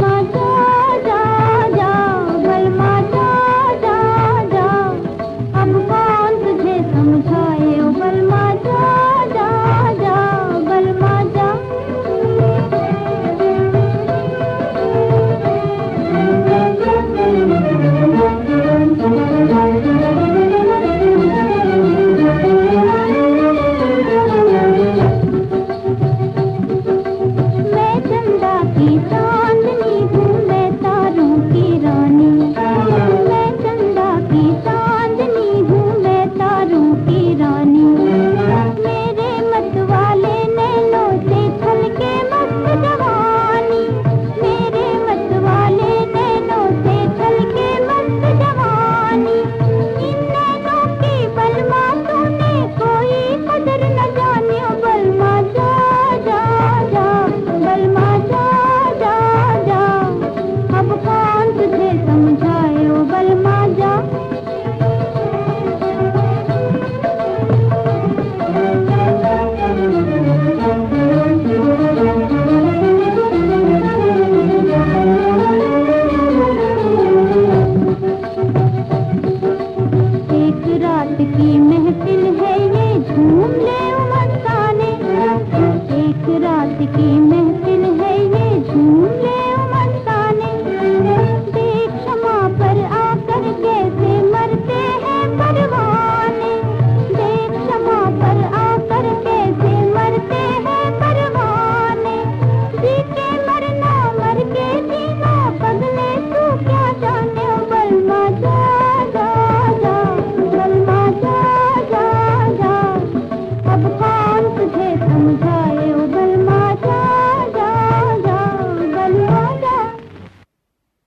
ना जा की महफिल है ये झूम ले उमंग एक रात की महफिल